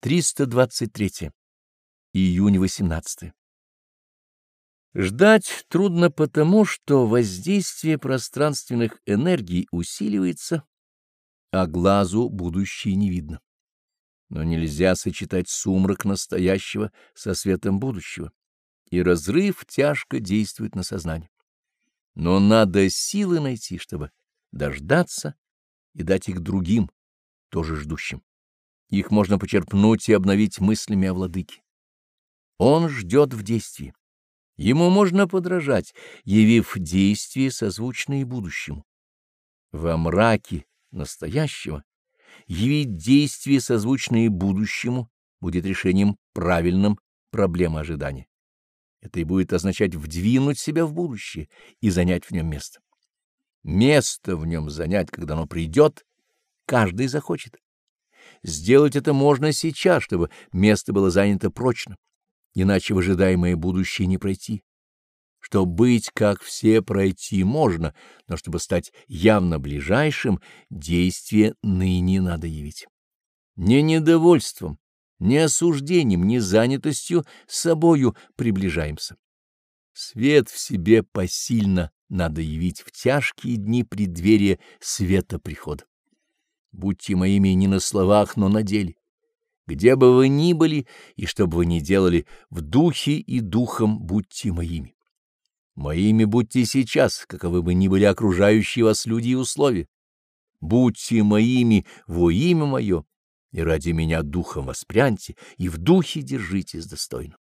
323. Июнь 18. Ждать трудно потому, что воздействие пространственных энергий усиливается, а глазу будущее не видно. Но нельзя сочетать сумрак настоящего со светом будущего, и разрыв тяжко действует на сознание. Но надо силы найти, чтобы дождаться и дать их другим, тоже ждущим. Их можно почерпнуть и обновить мыслями о владыке. Он ждет в действии. Ему можно подражать, явив действия, созвучные будущему. Во мраке настоящего явить действия, созвучные будущему, будет решением правильным проблемы ожидания. Это и будет означать вдвинуть себя в будущее и занять в нем место. Место в нем занять, когда оно придет, каждый захочет. Сделать это можно сейчас, чтобы место было занято прочно, иначе в ожидаемое будущее не пройти. Что быть, как все, пройти можно, но чтобы стать явно ближайшим, действие ныне надо явить. Не недовольством, не осуждением, не занятостью собою приближаемся. Свет в себе посильно надо явить в тяжкие дни преддверия света прихода. Будьте моими не на словах, но на деле. Где бы вы ни были и что бы вы ни делали, в духе и духом будьте моими. Моими будьте сейчас, каковы бы ни были окружающие вас люди и условия. Будьте моими во имя мое, и ради меня духом воспряньте, и в духе держитесь достойно.